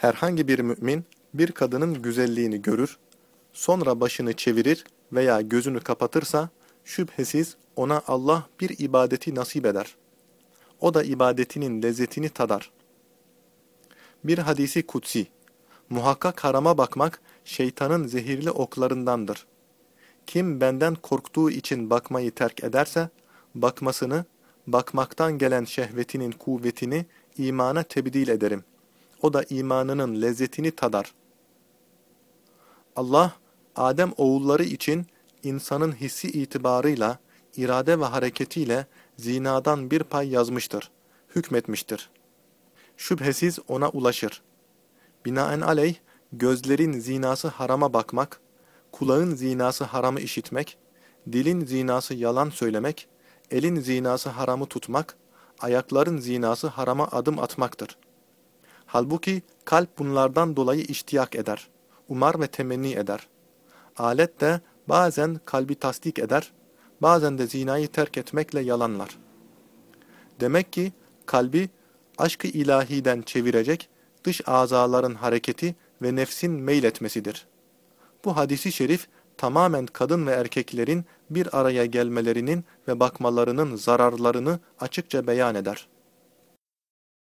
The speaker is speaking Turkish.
Herhangi bir mümin bir kadının güzelliğini görür, sonra başını çevirir veya gözünü kapatırsa şüphesiz ona Allah bir ibadeti nasip eder. O da ibadetinin lezzetini tadar. Bir hadisi kutsi, muhakkak harama bakmak şeytanın zehirli oklarındandır. Kim benden korktuğu için bakmayı terk ederse, bakmasını, bakmaktan gelen şehvetinin kuvvetini imana tebdil ederim. O da imanının lezzetini tadar. Allah, Adem oğulları için insanın hissi itibarıyla, irade ve hareketiyle zinadan bir pay yazmıştır, hükmetmiştir. Şüphesiz ona ulaşır. Binaen aleyh, gözlerin zinası harama bakmak, kulağın zinası haramı işitmek, dilin zinası yalan söylemek, elin zinası haramı tutmak, ayakların zinası harama adım atmaktır. Halbuki kalp bunlardan dolayı iştiyak eder, umar ve temenni eder. Alet de bazen kalbi tasdik eder, bazen de zinayı terk etmekle yalanlar. Demek ki kalbi aşkı ilahiden çevirecek dış azaların hareketi ve nefsin meyletmesidir. Bu hadisi şerif tamamen kadın ve erkeklerin bir araya gelmelerinin ve bakmalarının zararlarını açıkça beyan eder.